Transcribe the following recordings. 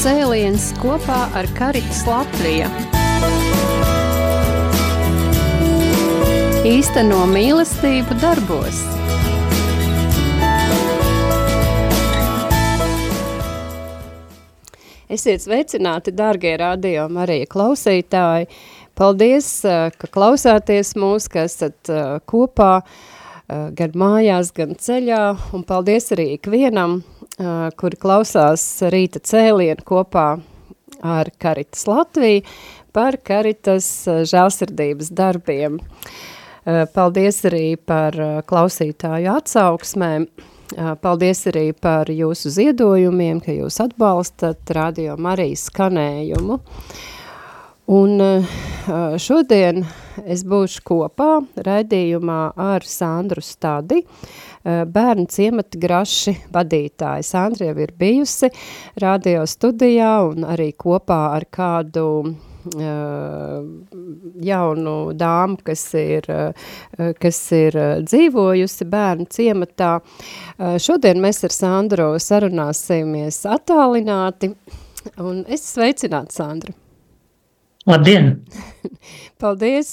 Cēliens kopā ar Karitas Latviju. Īsteno mīlestību darbos. Esiet sveicināti, dārgie radio Marija klausītāji! Paldies, ka klausāties mūs, ka esat kopā gan mājās, gan ceļā, un paldies arī ikvienam, kuri klausās rīta cēlienu kopā ar Karitas Latviju par Karitas žēlsirdības darbiem. Paldies arī par klausītāju atsauksmēm. Paldies arī par jūsu ziedojumiem, ka jūs atbalstat Radio Marijas skanējumu. Un šodien es būšu kopā raidījumā ar Sandru Stadi, bērnu ciemata graši vadītāja. Sandra jau ir bijusi radio studijā un arī kopā ar kādu jaunu dāmu, kas ir, kas ir dzīvojusi bērnu ciematā. Šodien mēs ar Sandru sarunāsimies attālināti, un es sveicinātu Sandru. Labdien! Paldies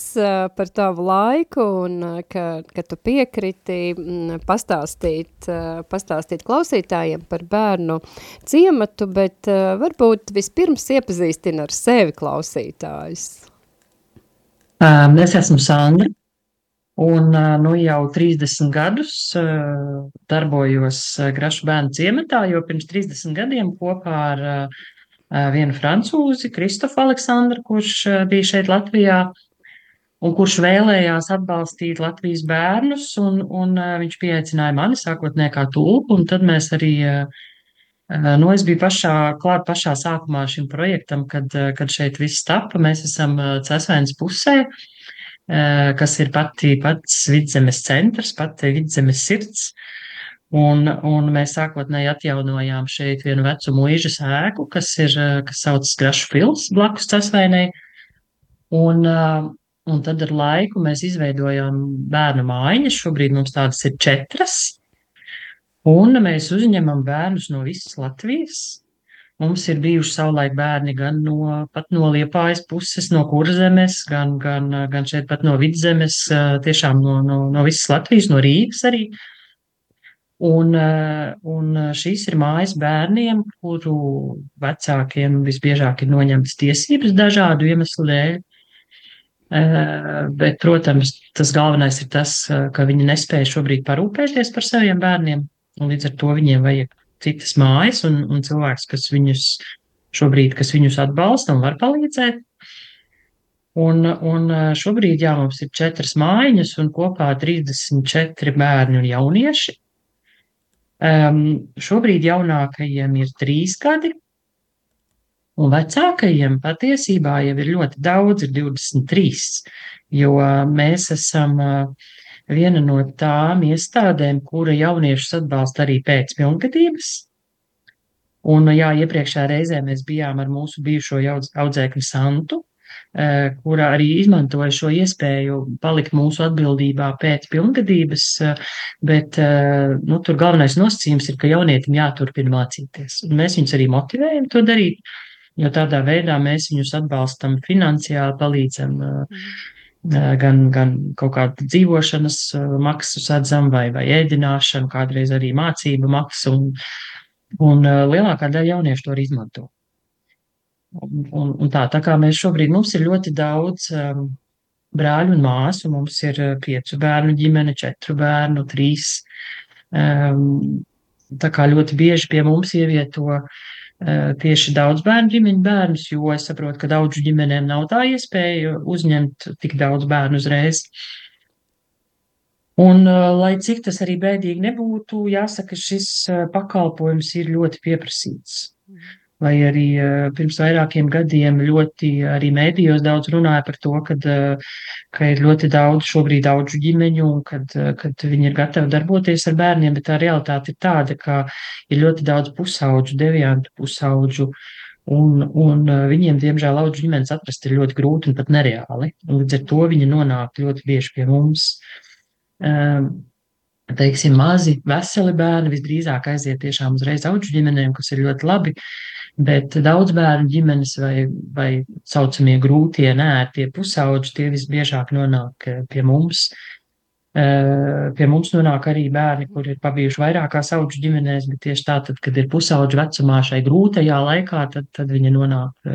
par tavu laiku un ka, ka tu piekriti pastāstīt, pastāstīt klausītājiem par bērnu ciematu, bet varbūt vispirms iepazīstina ar sevi klausītājus. Es esmu Sandra un nu jau 30 gadus darbojos Grašu bērnu ciematā, jo pirms 30 gadiem kopā ar vienu francūzi, Kristofu Aleksandru, kurš bija šeit Latvijā un kurš vēlējās atbalstīt Latvijas bērnus, un, un viņš pieaicināja mani sākotnē kā tulku, un tad mēs arī, nu, es biju pašā, klāt pašā sākumā šim projektam, kad, kad šeit viss tapa, mēs esam Cesvēns pusē, kas ir pati pats vidzemes centrs, pati vidzemes sirds, Un, un mēs sākotnēji atjaunojām šeit vienu vecu mūža ēku, kas ir, kas saucas Grašu pils blakus Casvainai. Un, un tad ar laiku mēs izveidojām bērnu mājiņas. Šobrīd mums tādas ir četras. Un mēs uzņemam bērnus no visas Latvijas. Mums ir bijuši savulaik bērni gan no, no Liepājas puses, no Kurzemes, gan, gan, gan šeit pat no Vidzemes, tiešām no, no, no visas Latvijas, no Rīgas arī. Uh, Un, eh, un šīs ir mājas bērniem, kuru vecākiem visbiežāk ir noņemtas tiesības dažādu iemeslu dēļ. Eh, bet, protams, tas galvenais ir tas, eh, ka viņi nespēja šobrīd parūpēties par saviem bērniem, līdz ar to viņiem vajag citas mājas un, un cilvēks, kas viņus šobrīd, kas viņus atbalsta un var palīdzēt. Un, un šobrīd, jā, mums ir četras mājiņas un kopā 34 bērni un jaunieši. Um, šobrīd jaunākajiem ir trīs gadi, un vecākajiem patiesībā jau ir ļoti daudz, ir 23, jo mēs esam uh, viena no tām iestādēm, kura jauniešus atbalsta arī pēc pilngadības. Un, jā, iepriekšējā reizē mēs bijām ar mūsu bijušo audzēkni Santu, Eh, kura arī izmantoja šo iespēju palikt mūsu atbildībā pēc pilngadības, eh, bet eh, nu, tur galvenais nosacījums ir, ka jaunietim jāturpina mācīties. Un mēs viņus arī motivējam to darīt, jo tādā veidā mēs viņus atbalstam finansiāli, palīdzam gan, gan kaut kādu dzīvošanas maksu sadzam vai, vai ēdināšanu, kādreiz arī mācību maksu, un, un lielākā daļa jauniešu to arī izmanto. Un, un, tā, tā kā mēs šobrīd mums ir ļoti daudz um, brāļu un māsu, mums ir uh, piecu bērnu ģimene, četru bērnu, trīs. Um, tā kā ļoti bieži pie mums ievieto uh, tieši daudz bērnu ģimeņu bērnus, jo es saprotu, ka daudzu ģimenēm nav tā iespēja uzņemt tik daudz bērnu uzreiz. Un, uh, lai cik tas arī bēdīgi nebūtu, jāsaka, šis uh, pakalpojums ir ļoti pieprasīts. Vai arī uh, pirms vairākiem gadiem ļoti arī mēdījos daudz runāja par to, kad, uh, ka ir ļoti daudz šobrīd daudzu ģimeņu un kad, kad viņi ir gatavi darboties ar bērniem, bet tā realitāte ir tāda, ka ir ļoti daudz pusauģu, deviantu pusauģu, un, un viņiem, diemžēl, audžu ģimenes atrast ir ļoti grūti un pat nereāli, līdz ar to viņi nonāk ļoti bieži pie mums. Um, teiksim, mazi, veseli bērni visdrīzāk aiziet tiešām uzreiz audžu ģimenēm, kas ir ļoti labi, Bet daudz bērnu ģimenes vai, vai saucamie grūtie, nērtie pusauģi, tie visbiežāk nonāk pie mums. Pie mums nonāk arī bērni, kuri ir pabijuši vairākās auģu ģimenēs, bet tieši tā, tad, kad ir pusauģu vecumā šai grūtajā laikā, tad, tad viņi nonāk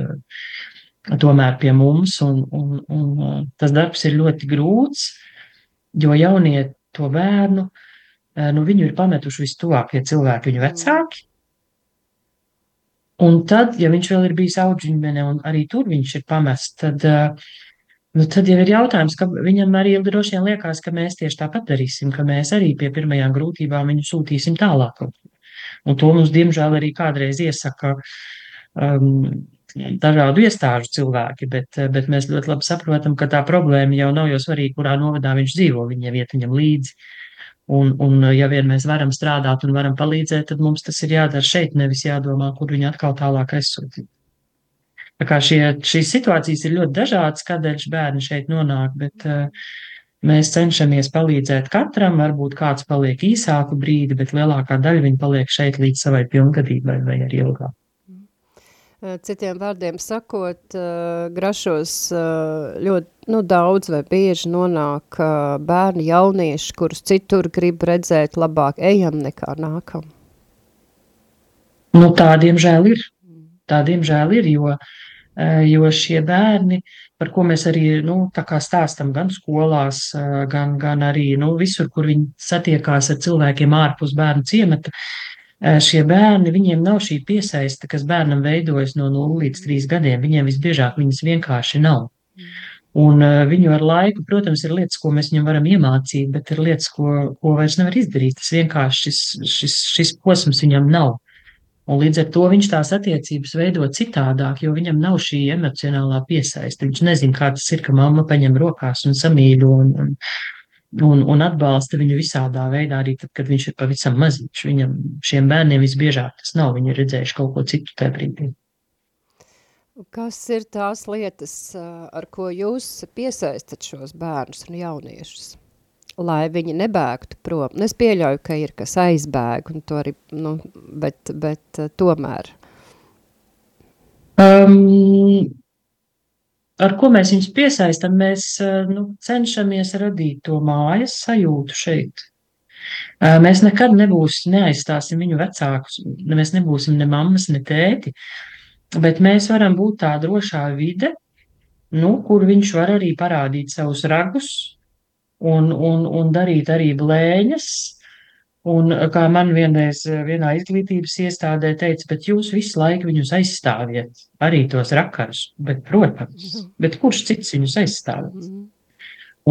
tomēr pie mums, un, un, un tas darbs ir ļoti grūts, jo jaunie to bērnu, nu viņu ir pametuši vistuvākie cilvēki, viņu vecāki, Un tad, ja viņš vēl ir bijis auģiņmenē un arī tur viņš ir pamests, tad, nu, tad jau ir jautājums, ka viņam arī droši vien liekas, ka mēs tieši tāpat darīsim, ka mēs arī pie pirmajām grūtībām viņu sūtīsim tālāk. Un to mums, diemžēl, arī kādreiz iesaka um, dažādu iestāžu cilvēki, bet, bet mēs ļoti labi saprotam, ka tā problēma jau nav jau svarīga, kurā novadā viņš dzīvo, viņa iet viņam līdzi. Un, un ja vien mēs varam strādāt un varam palīdzēt, tad mums tas ir jādara šeit, nevis jādomā, kur viņu atkal tālāk aizsūtīt. Tā kā šie, šīs situācijas ir ļoti dažādas, kādēļ bērni šeit nonāk, bet uh, mēs cenšamies palīdzēt katram, varbūt kāds paliek īsāku brīdi, bet lielākā daļa viņi paliek šeit līdz savai pilngadībai vai arī ilgāk. Eh, citiem vārdiem sakot, eh, grašos eh, ļoti nu, daudz vai bieži nonāk bērni jaunieši, kurus citur grib redzēt labāk ejam nekā nākam. Nu, tā diemžēl ir. Tā diemžēl ir, jo, jo šie bērni, par ko mēs arī nu, stāstam gan skolās, gan, gan arī nu, visur, kur viņi satiekās ar cilvēkiem ārpus bērnu ciemata, uh, šie bērni, viņiem nav šī piesaiste, kas bērnam veidojas no 0 līdz 3 gadiem. Viņiem visbiežāk viņas vienkārši nav. Un viņu ar laiku, protams, ir lietas, ko mēs viņam varam iemācīt, bet ir lietas, ko, ko vairs nevar izdarīt. Tas vienkārši šis, šis, šis posms viņam nav. Un līdz ar to viņš tās attiecības veido citādāk, jo viņam nav šī emocionālā piesaiste. Viņš nezina, kā tas ir, ka mamma paņem rokās un samīļo un, un, un, un atbalsta viņu visādā veidā, arī tad, kad viņš ir pavisam maziņš. Viņam, šiem bērniem visbiežāk tas nav, viņi ir redzējuši kaut ko citu tajā brīdī. Kas ir tās lietas, ar ko jūs piesaistat šos bērnus un jauniešus? Lai viņi nebēgtu prom. Nu, es pieļauju, ka ir kas aizbēg, un to arī, nu, bet, bet tomēr. Um, ar ko mēs viņus piesaistam, mēs eh, nu, cenšamies radīt to mājas sajūtu šeit. Eh, mēs nekad nebūsim, neaizstāsim viņu vecākus, mēs nebūsim ne mammas, ne tēti, bet mēs varam būt tā drošā vide, nu, kur viņš var arī parādīt savus ragus un, un, un darīt arī blēņas, Un kā man vienreiz eh, vienā izglītības iestādē teica, bet jūs visu laiku viņus aizstāviet, arī tos rakarus, bet, protams, bet kurš cits viņus aizstāvēt? Mhm.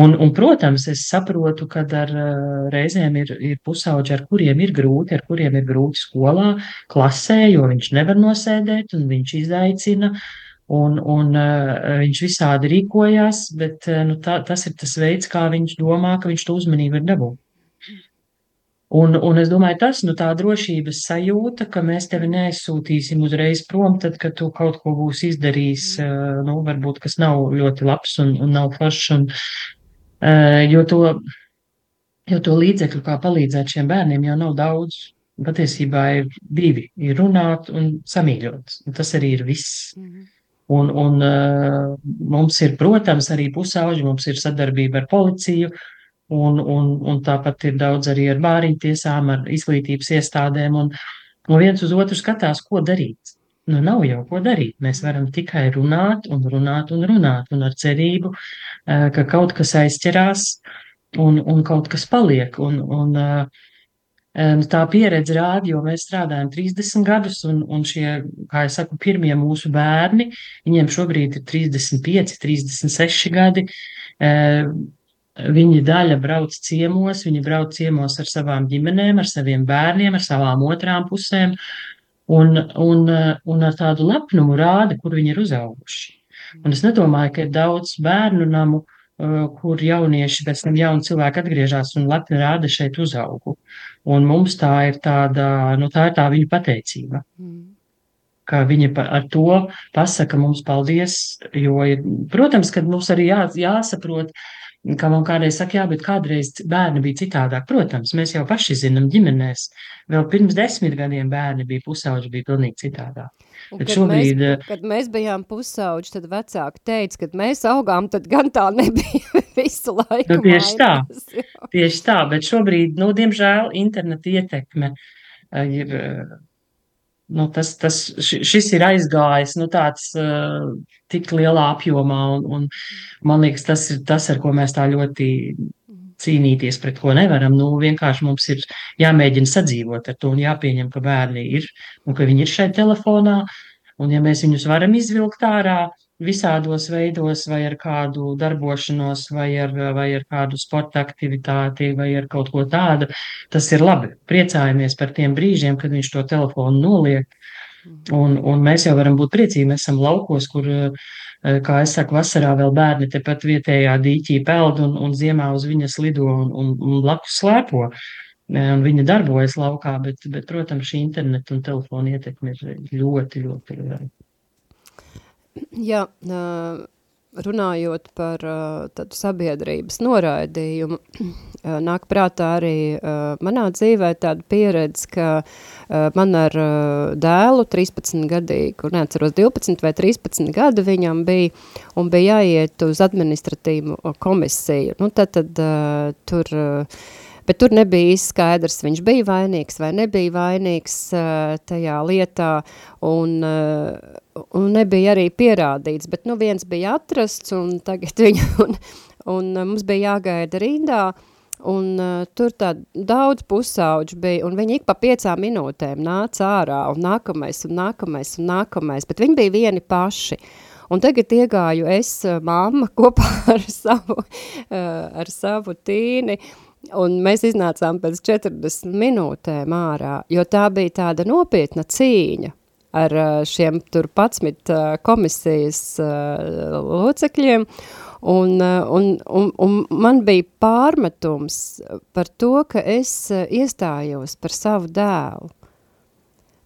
Un, un, protams, es saprotu, ka ar uh, reizēm ir, ir pusauģi, ar kuriem ir grūti, ar kuriem ir grūti skolā, klasē, jo viņš nevar nosēdēt un viņš izaicina. Un, un uh, viņš visādi rīkojās, bet uh, nu, tā, tas ir tas veids, kā viņš domā, ka viņš to uzmanību ir dabūt. Un, un es domāju, tas nu, tā drošības sajūta, ka mēs tevi neaizsūtīsim uzreiz prom, tad, kad tu kaut ko būsi izdarījis, mm. eh, nu, varbūt, kas nav ļoti labs un, un nav foršs. Un, eh, jo, to, jo to līdzekļu, kā palīdzēt šiem bērniem, jau nav daudz. Patiesībā ir divi - ir runāt un samīļot. Un tas arī ir viss. Mm -hmm. Un, un uh, mums ir, protams, arī pusauģi, mums ir sadarbība ar policiju, uh, un, un, un tāpat ir daudz arī ar bāriņu tiesām, ar izglītības iestādēm, un, un viens uz otru skatās, ko darīt. Nu, nav jau ko darīt. Mēs varam tikai runāt un runāt un runāt, un ar cerību, eh, ka kaut kas aizķerās un, un kaut kas paliek. Un, un, eh, nu, tā pieredze rāda, jo mēs strādājam 30 gadus, un, un šie, kā jau saku, pirmie mūsu bērni, viņiem šobrīd ir 35, 36 gadi eh, Viņa daļa brauc ciemos, viņi brauc ciemos ar savām ģimenēm, ar saviem bērniem, ar savām otrām pusēm, un, un, un ar tādu lepnumu rāda, kur viņi ir uzauguši. Un es nedomāju, ka ir daudz bērnu namu, uh, kur jaunieši, pēc tam jauni cilvēki atgriežas un lepni rāda šeit uzaugu. Un mums tā ir tāda, nu tā ir tā viņu pateicība. Mm. Ka viņi ar to pasaka mums paldies, jo, protams, ka mums arī jā, jāsaprot, Kā man kādreiz saka, jā, bet kādreiz bērni bija citādāk. Protams, mēs jau paši zinām ģimenēs. Vēl pirms desmit gadiem bērni bija pusauģi, bija pilnīgi citādāk. Kad, šobrīd, mēs, eh, kad mēs bijām pusauģi, tad vecāki teica, kad mēs augām, tad gan tā nebija visu laiku. Nu, tieši tā. mainās, jā. Tieši tā, bet šobrīd, nu, diemžēl, interneta ietekme eh, ir. Nu, tas, tas, ši- šis ir aizgājis nu, tāds uh, tik lielā apjomā, un, un man liekas, tas ir tas, ar ko mēs tā ļoti cīnīties pret ko nevaram. Nu, vienkārši mums ir jāmēģina sadzīvot ar to un jāpieņem, ka bērni ir un ka viņi ir šeit telefonā. Un ja mēs viņus varam izvilkt ārā visādos veidos, vai ar kādu darbošanos, vai ar, vai ar kādu sporta aktivitāti, vai ar kaut ko tādu, tas ir labi. Priecājamies par tiem brīžiem, kad viņš to telefonu noliek. Un, un mēs jau varam būt priecīgi. Mēs esam laukos, kur, eh, kā es saku, vasarā vēl bērni tepat vietējā dīķī peld un, un ziemā uz viņas lido un, un, un blakus slēpo. Eh, Un viņa darbojas laukā, bet, bet, protams, šī interneta un telefona ietekme ir ļoti, ļoti liela. Jā, runājot par tādu sabiedrības noraidījumu, nāk prātā arī manā dzīvē tāda pieredze, ka man ar dēlu 13 gadīgu, neatceros 12 vai 13 gadu viņam bija, un bija jāiet uz administratīvu komisiju. Nu, tad, tad tur... Bet tur nebija skaidrs, viņš bija vainīgs vai nebija vainīgs tajā lietā, un, un nebija arī pierādīts. Bet nu, viens bija atrasts, un tagad viņu, un, un uh, mums bija jāgaida rindā, un uh, tur tā daudz pusauģu bija, un viņi ik pa piecām minūtēm nāca ārā, un nākamais, un nākamais, un nākamais, bet viņi bija vieni paši. Un tagad iegāju es, uh, mamma, kopā ar savu, uh, ar savu tīni, Un mēs iznācām pēc 40 minūtēm ārā, jo tā bija tāda nopietna cīņa ar ā, šiem tur 11 ā, komisijas ā, locekļiem. Un, un, un, un man bija pārmetums par to, ka es iestājos par savu dēlu.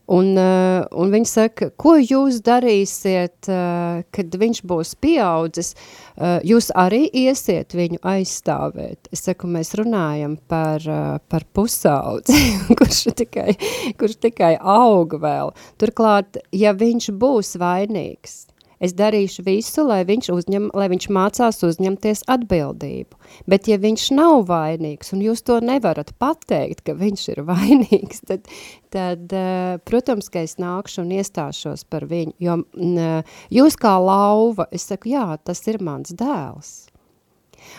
Un, uh, un viņi saka, ko jūs darīsiet, uh, kad viņš būs pieaudzis, uh, jūs arī iesiet viņu aizstāvēt. Es saku, mēs runājam par, uh, par pusaudzi, kurš tikai, kurš tikai aug vēl. Turklāt, ja viņš būs vainīgs, es darīšu visu, lai viņš, uzņem, lai viņš mācās uzņemties atbildību. Bet ja viņš nav vainīgs, un jūs to nevarat pateikt, ka viņš ir vainīgs, tad, tad uh, protams, ka es nākšu un iestāšos par viņu, jo uh, jūs kā lauva, es saku, jā, tas ir mans dēls.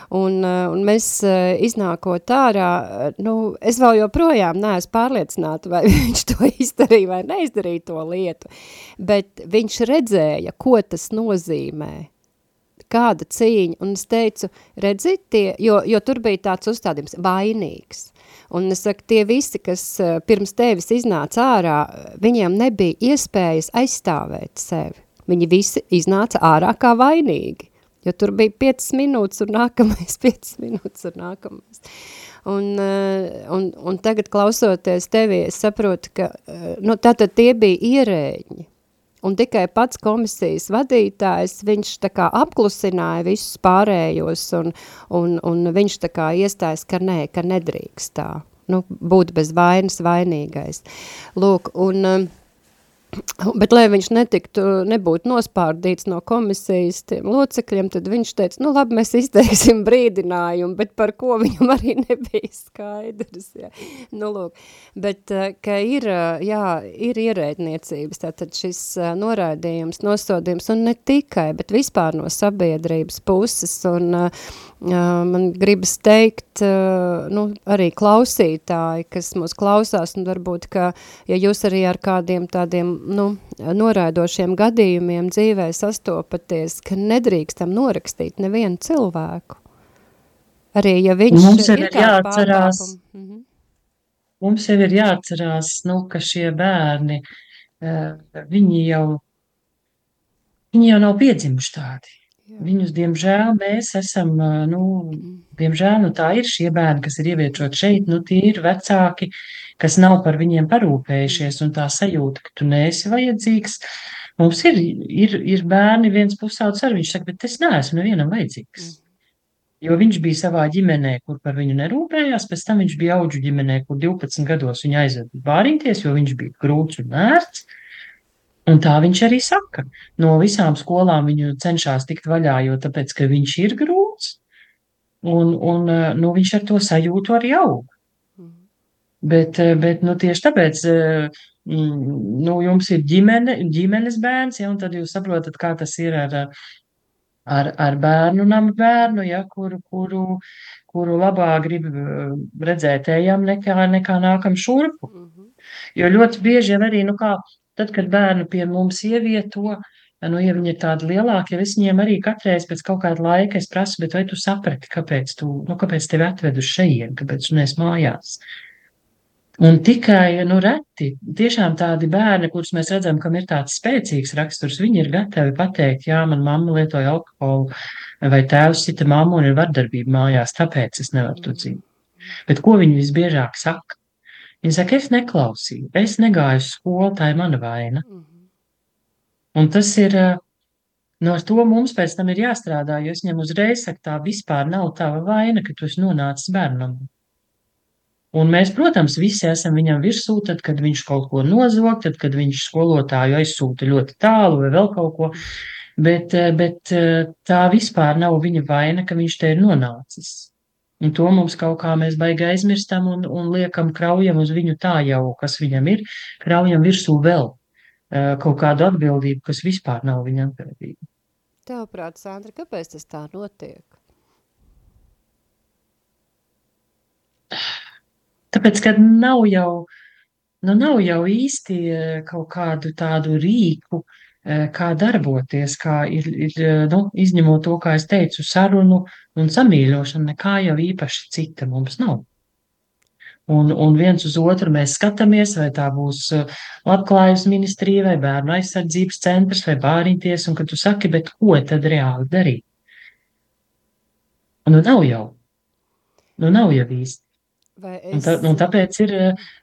Un, uh, un mēs uh, iznākot ārā, uh, nu, es vēl joprojām neesmu pārliecināta, vai viņš to izdarīja vai neizdarīja to lietu, bet viņš redzēja, ko tas nozīmē, kāda cīņa, un es teicu, redziet tie, jo, jo tur bija tāds uzstādījums, vainīgs. Un es saku, tie visi, kas pirms tevis iznāca ārā, viņiem nebija iespējas aizstāvēt sevi. Viņi visi iznāca ārā kā vainīgi. Jo tur bija 5 minūtes un nākamais 5 minūtes un nākamais. Un, eh, un, un tagad klausoties tevi, es saprotu, ka eh, nu, tātad tie bija ierēģi. Un tikai pats komisijas vadītājs, viņš tā kā apklusināja visus pārējos, un, un, un viņš tā kā iestājas, ka nē, ka nedrīkst tā, nu, būt bez vainas vainīgais. Lūk, un... Uh, Bet, lai viņš netiktu, nebūtu nospārdīts no komisijas tiem locekļiem, tad viņš teica, nu labi, mēs izteiksim brīdinājumu, bet par ko viņam arī nebija skaidrs. Jā. Nu, lūk. Bet, eh, ka ir, eh, jā, ir ierēdniecības, tātad šis eh, noraidījums, nosodījums, un ne tikai, bet vispār no sabiedrības puses, un man gribas teikt, nu, arī klausītāji, kas mūs klausās, un varbūt, ka, ja jūs arī ar kādiem tādiem, nu, noraidošiem gadījumiem dzīvē sastopaties, ka nedrīkstam norakstīt nevienu cilvēku. Arī, ja viņš Mums ir ir jāatcerās, pārkāpumi. Mhm. mums jau ir jāatcerās, nu, ka šie bērni, viņi jau, viņi jau nav piedzimuši tādi. Viņus, diemžēl, mēs esam, nu, Mhm. diemžēl, nu tā ir šie bērni, kas ir ievietoti šeit, nu tie ir vecāki, kas nav par viņiem parūpējušies, un tā sajūta, ka tu neesi vajadzīgs. Mums ir, ir, ir bērni, viens pusauds ar viņš saka, bet es neesmu nevienam vajadzīgs. Jo viņš bija savā ģimenē, kur par viņu nerūpējās, pēc tam viņš bija auģu ģimenē, kur 12 gados viņa aizveda bāriņties, jo viņš bija grūts un ērts. Un tā viņš arī saka. No visām skolām viņu cenšas tikt vaļā, jo tāpēc, ka viņš ir grūts, un, un nu, viņš ar to sajūtu arī aug. Bet, bet nu, tieši tāpēc nu, jums ir ģimene, ģimenes bērns, ja, un tad jūs saprotat, kā tas ir ar, ar, ar bērnu namu bērnu, ja, kuru, kuru, kuru labāk grib uh, redzēt ejam nekā, nekā nākam šurpu. Mm -hmm. Jo ļoti bieži jau arī, nu kā, tad, kad bērnu pie mums ievieto, nu, ja viņi ir tādi lielāki, ja es viņiem arī katreiz pēc kaut kāda laika es prasu, bet vai tu saprati, kāpēc tu, nu, kāpēc tevi atved uz šeien, kāpēc tu nes mājās? Un tikai nu, reti, tiešām tādi bērni, kurus mēs redzam, kam ir tāds spēcīgs raksturs, viņi ir gatavi pateikt, jā, man mamma lietoja alkoholu, vai tēvs sita mammu un ir vardarbība mājās, tāpēc es nevaru to dzīvot. Bet ko viņi visbiežāk saka? Viņi saka, es neklausīju, es negāju uz skolu, tā ir mana vaina. Un tas ir, no nu, to mums pēc tam ir jāstrādā, jo es viņam uzreiz saku, tā vispār nav tava vaina, ka tu esi nonācis bērnam. Un mēs, protams, visi esam viņam virsū, tad, kad viņš kaut ko nozog, tad, kad viņš skolotāju aizsūta ļoti tālu vai vēl kaut ko. Bet, eh, bet eh, tā vispār nav viņa vaina, ka viņš te ir nonācis. Un to mums kaut kā mēs baigi aizmirstam un, un liekam kraujam uz viņu tā jau, kas viņam ir, kraujam virsū vēl eh, kaut kādu atbildību, kas vispār nav viņa atbildība. Tavuprāt, Sandra, kāpēc tas tā notiek? Tāpēc, ka nav jau, nu, nav jau īsti e, kaut kādu tādu rīku, e, kā darboties, kā ir, ir e, nu, izņemot to, kā es teicu, sarunu un samīļošanu, nekā jau īpaši cita mums nav. Un, un viens uz otru mēs skatāmies, vai tā būs labklājības ministrija, vai bērnu aizsardzības centrs, vai bāriņties, un kad tu saki, bet ko tad reāli darīt? Nu, nav jau. Nu, nav jau īsti. Es... Un, tā, un, tāpēc ir,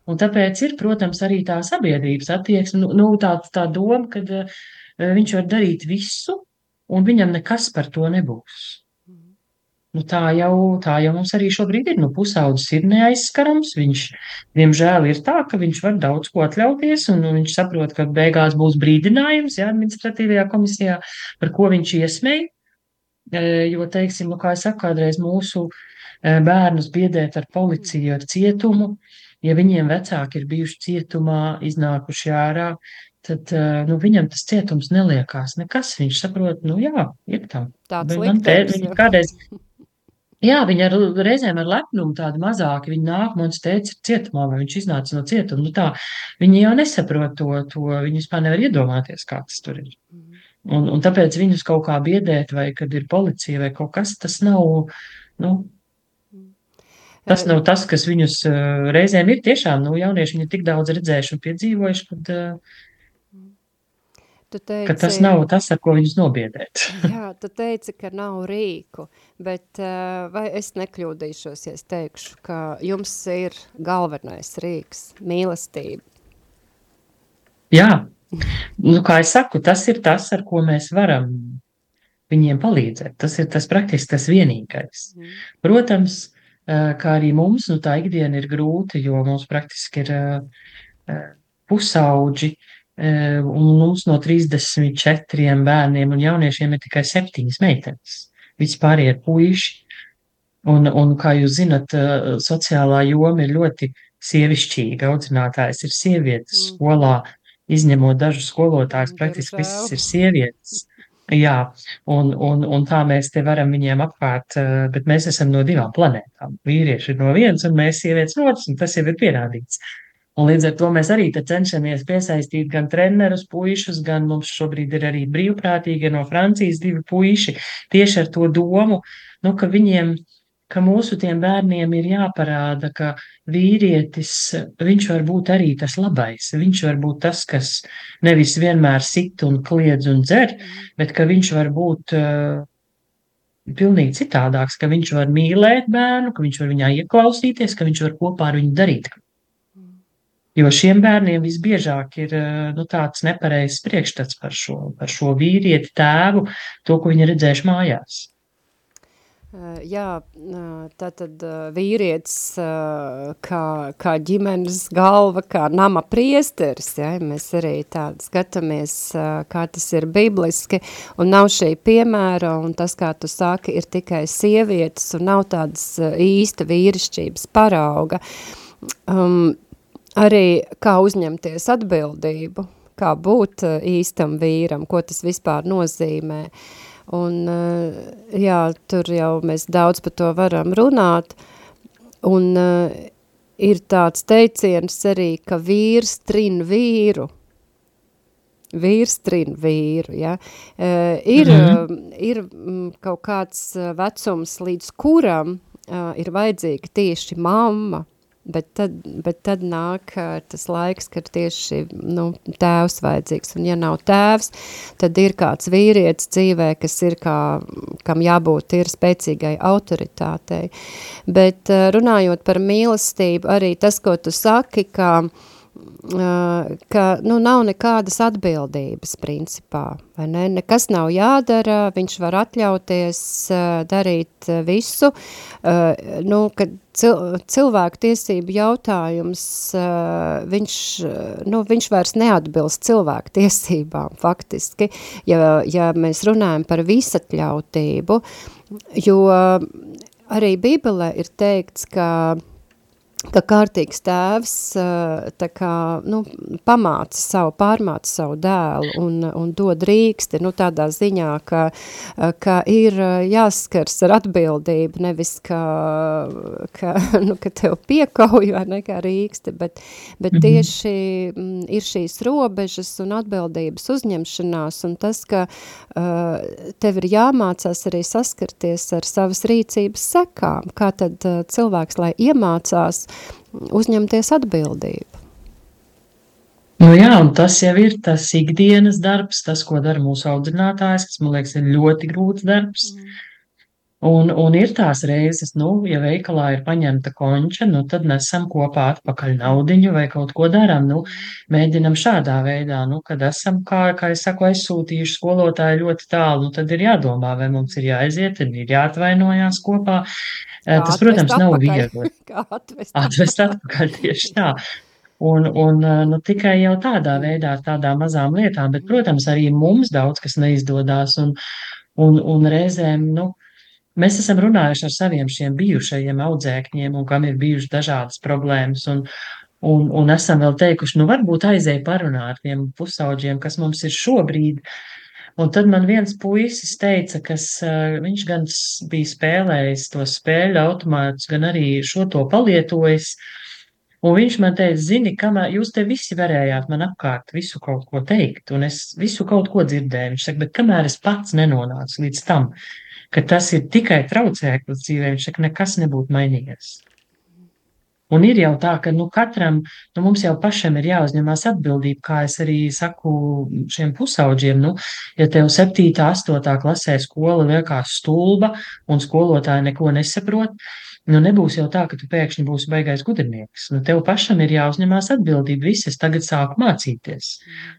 un tāpēc ir, protams, arī tā sabiedrības attieksme, nu, nu tā, tā doma, ka uh, viņš var darīt visu, un viņam nekas par to nebūs. Nu, tā, jau, tā jau mums arī šobrīd ir. Nu, pusaudzis ir neaizskarams. Viņš, diemžēl, ir tā, ka viņš var daudz ko atļauties, un, viņš saprot, ka beigās būs brīdinājums ja, administratīvajā komisijā, par ko viņš iesmēja. Jo, teiksim, nu, kā es saku, kādreiz mūsu uh, bērnus biedēt ar policiju, ar cietumu. Ja viņiem vecāki ir bijuši cietumā, iznākuši ārā, tad nu, viņam tas cietums neliekās nekas. Viņš saprot, nu jā, ir tā. Tāds liktenis. Viņa kādreiz, jā, viņa ar, reizēm ar lepnumu tādu mazāku, viņa nāk, mums teica, ir cietumā, vai viņš iznāca no cietuma. Nu tā, viņi jau nesaprot to, to, viņi vispār nevar iedomāties, kā tas tur ir. Un, un tāpēc viņus kaut kā biedēt, vai kad ir policija vai kaut kas, tas nav, nu, Tas nav tas, kas viņus reizēm ir tiešām, nu, jaunieši viņi tik daudz redzējuši un piedzīvojuši, kad, teici, ka tas nav tas, ar ko viņus nobiedēt. jā, tu teici, ka nav rīku, bet vai es nekļūdīšos, ja es teikšu, ka jums ir galvenais rīks – mīlestība? Jā, nu, kā es saku, tas ir tas, ar ko mēs varam viņiem palīdzēt. Tas ir tas praktiski tas vienīgais. Mm. Protams, kā arī mums, nu tā ikdiena ir grūta, jo mums praktiski ir pusauģi, un mums no 34 bērniem un jauniešiem ir tikai septiņas meitenes. Vispār ir puiši. Un, un, kā jūs zinat, sociālā joma ir ļoti sievišķīga. Audzinātājs ir sievietes mm. skolā, izņemot dažus skolotājus, praktiski visas ir sievietes. Jā, un, un, un tā mēs te varam viņiem apkārt, eh, bet mēs esam no divām planētām. Vīrieši ir no vienas, un mēs sievietes no otras, un tas jau ir pierādīts. Un līdz ar to mēs arī cenšamies piesaistīt gan trenerus, puišus, gan mums šobrīd ir arī brīvprātīgi no Francijas divi puiši tieši ar to domu, nu, ka viņiem ka mūsu tiem bērniem ir jāparāda, ka vīrietis, viņš var būt arī tas labais. Viņš var būt tas, kas nevis vienmēr sit un kliedz un dzer, bet ka viņš var būt uh, pilnīgi citādāks, ka viņš var mīlēt bērnu, ka viņš var viņā ieklausīties, ka viņš var kopā ar viņu darīt. Jo šiem bērniem visbiežāk ir nu, tāds nepareizs priekšstats par šo, par šo vīrieti, tēvu, to, ko viņi redzējuši mājās. Jā, tā tad vīrietis kā, kā ģimenes galva, kā nama priesteris, ja, mēs arī tādu skatāmies, kā tas ir bibliski, un nav šī piemēra, un tas, kā tu saki, ir tikai sievietes, un nav tādas īsta vīrišķības parauga. Um, arī kā uzņemties atbildību, kā būt īstam vīram, ko tas vispār nozīmē. Uh, Un, eh, jā, tur jau mēs daudz par to varam runāt. Un uh, ir tāds teiciens arī, ka vīrs trin vīru. Vīrs trin vīru, ja. Uh, ir, mm -hmm. ir kaut kāds vecums, līdz kuram ir vajadzīga tieši mamma, Bet tad, bet tad nāk tas laiks, kad tieši nu, tēvs vajadzīgs. Un ja nav tēvs, tad ir kāds vīrietis dzīvē, kas ir kā, kam jābūt ir spēcīgai autoritātei. Bet runājot par mīlestību, arī tas, ko tu saki, ka uh, ka nu, nav nekādas atbildības principā, ne? Nekas nav jādara, viņš var atļauties darīt visu, nu, kad cil cilvēku tiesību jautājums, viņš, nu, viņš vairs neatbilst cilvēku tiesībām faktiski, ja, ja mēs runājam par visatļautību, jo arī Bībelē ir teikts, ka ka kārtīgs tēvs tā kā, nu, pamāca savu, pārmāca savu dēlu un, un dod rīksti, nu, tādā ziņā, ka, ka ir jāskars ar atbildību, nevis, ka, ka, nu, ka tev piekauj vai ne, kā rīksti, bet, bet mhm. tieši ir šīs robežas un atbildības uzņemšanās un tas, ka tev ir jāmācās arī saskarties ar savas rīcības sekām, kā tad cilvēks, lai iemācās uzņemties atbildību. Nu jā, un tas jau ir tas ikdienas darbs, tas, ko dara mūsu audzinātājs, kas, man liekas, ir ļoti grūts darbs. Mm. Un, un ir tās reizes, nu, ja veikalā ir paņemta konča, nu, tad nesam kopā atpakaļ naudiņu vai kaut ko darām. Nu, mēģinam šādā veidā, nu, kad esam, kā, kā es saku, aizsūtījuši skolotāju ļoti tālu, nu, tad ir jādomā, vai mums ir jāaiziet, ir jāatvainojās kopā. Kā Tas, protams, nav atpakaļ. viegli. Kā atvest, atvest atpakaļ tieši tā. Un, un nu, tikai jau tādā veidā, ar tādām mazām lietām, bet, protams, arī mums daudz kas neizdodas. Un, un, un reizēm, nu, mēs esam runājuši ar saviem šiem bijušajiem audzēkņiem, un kam ir bijušas dažādas problēmas. Un, un, un esam vēl teikuši, nu, varbūt aizēj parunāt ar tiem pusauģiem, kas mums ir šobrīd. Uh, Un tad man viens puisis teica, kas viņš gan bija spēlējis to spēļu automātus, gan arī šo to palietojis. Un viņš man teica, zini, kamēr jūs te visi varējāt man apkārt visu kaut ko teikt, un es visu kaut ko dzirdēju. Viņš saka, bet kamēr es pats nenonācu līdz tam, ka tas ir tikai traucēklis dzīvē, viņš saka, nekas nebūtu mainījies. Un ir jau tā, ka nu, katram nu, mums jau pašam ir jāuzņemās atbildība, kā es arī saku šiem pusauģiem. Nu, ja tev 7. un 8. klasē skola liekas stulba un skolotāji neko nesaprot, nu, nebūs jau tā, ka tu pēkšņi būsi baigais gudrinieks. Nu, tev pašam ir jāuzņemās atbildība. Viss es tagad sāku mācīties.